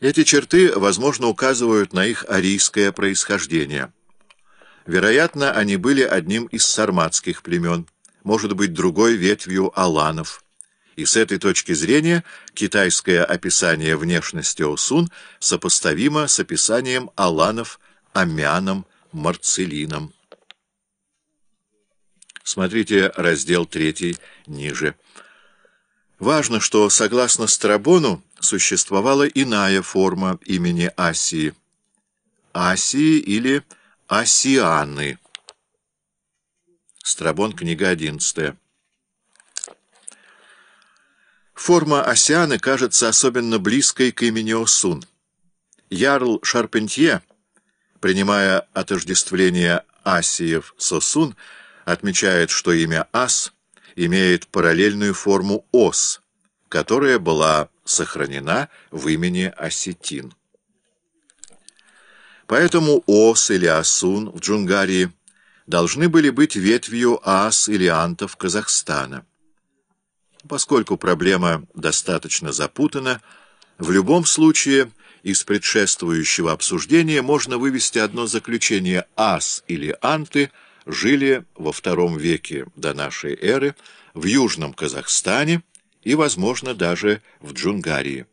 Эти черты, возможно, указывают на их арийское происхождение. Вероятно, они были одним из сарматских племен, может быть, другой ветвью аланов. И с этой точки зрения китайское описание внешности Осун сопоставимо с описанием аланов Амяном Марцелином. Смотрите раздел 3 ниже. Важно, что, согласно Страбону, существовала иная форма имени Асии. Асии или Асианы. Страбон, книга 11. Форма Асианы кажется особенно близкой к имени Осун. Ярл Шарпентье, принимая отождествление Асиев с Осун, отмечает, что имя Ас имеет параллельную форму Ос, которая была сохранена в имени Осетин. Поэтому Ос или Асун в Джунгарии должны были быть ветвью Ас или Антов Казахстана. Поскольку проблема достаточно запутана, в любом случае из предшествующего обсуждения можно вывести одно заключение Ас или Анты жили во втором веке до нашей эры в Южном Казахстане и, возможно, даже в Джунгарии.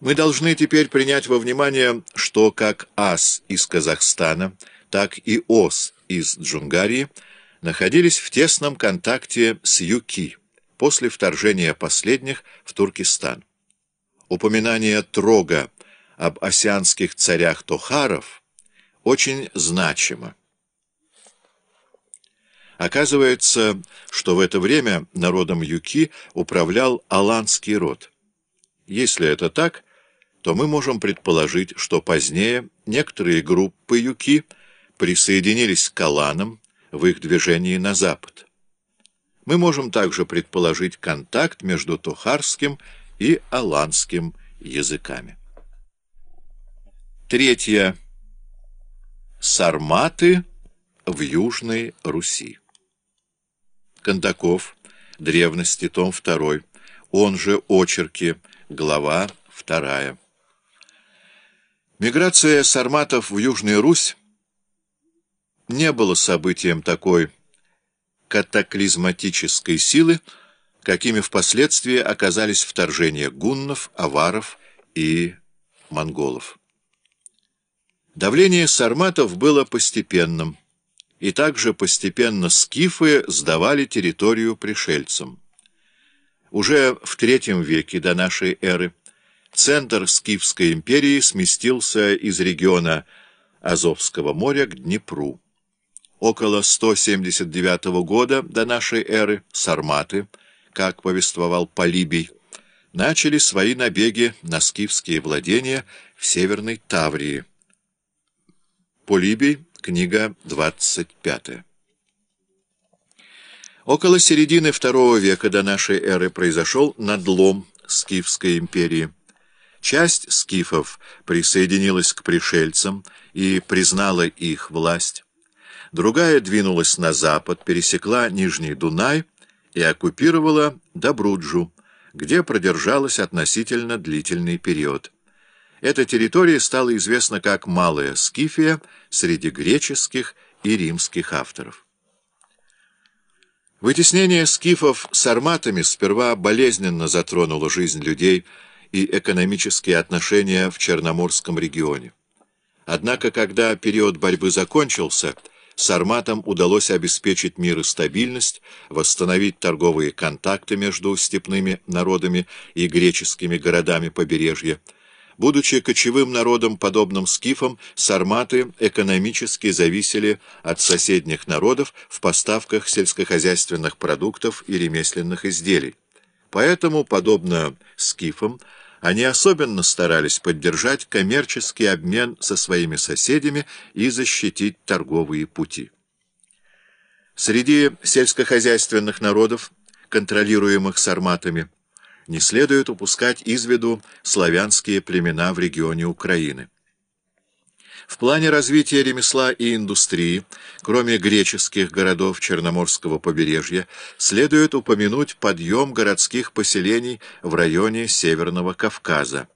Мы должны теперь принять во внимание, что как Ас из Казахстана, так и Ос из Джунгарии находились в тесном контакте с Юки после вторжения последних в Туркестан. Упоминание Трога об осянских царях Тохаров очень значимо. Оказывается, что в это время народом Юки управлял аланский род. Если это так, то мы можем предположить, что позднее некоторые группы Юки присоединились к аланам в их движении на запад. Мы можем также предположить контакт между тухарским и аланским языками. Третье. Сарматы в Южной Руси. Кондаков. Древности. Том 2. Он же Очерки. Глава 2. Миграция сарматов в Южную Русь не было событием такой катаклизматической силы, какими впоследствии оказались вторжения гуннов, аваров и монголов. Давление сарматов было постепенным и также постепенно скифы сдавали территорию пришельцам. Уже в III веке до нашей эры центр Скифской империи сместился из региона Азовского моря к Днепру. Около 179 года до нашей эры сарматы, как повествовал Полибий, начали свои набеги на скифские владения в Северной Таврии. Полибий Книга 25. Около середины II века до нашей эры произошел надлом Скифской империи. Часть скифов присоединилась к пришельцам и признала их власть. Другая двинулась на запад, пересекла Нижний Дунай и оккупировала Добруджу, где продержалась относительно длительный период. Эта территория стала известна как Малая Скифия среди греческих и римских авторов. Вытеснение скифов сарматами сперва болезненно затронуло жизнь людей и экономические отношения в Черноморском регионе. Однако, когда период борьбы закончился, сарматам удалось обеспечить мир и стабильность, восстановить торговые контакты между степными народами и греческими городами побережья, Будучи кочевым народом, подобным скифам, сарматы экономически зависели от соседних народов в поставках сельскохозяйственных продуктов и ремесленных изделий. Поэтому, подобно скифам, они особенно старались поддержать коммерческий обмен со своими соседями и защитить торговые пути. Среди сельскохозяйственных народов, контролируемых сарматами, не следует упускать из виду славянские племена в регионе Украины. В плане развития ремесла и индустрии, кроме греческих городов Черноморского побережья, следует упомянуть подъем городских поселений в районе Северного Кавказа.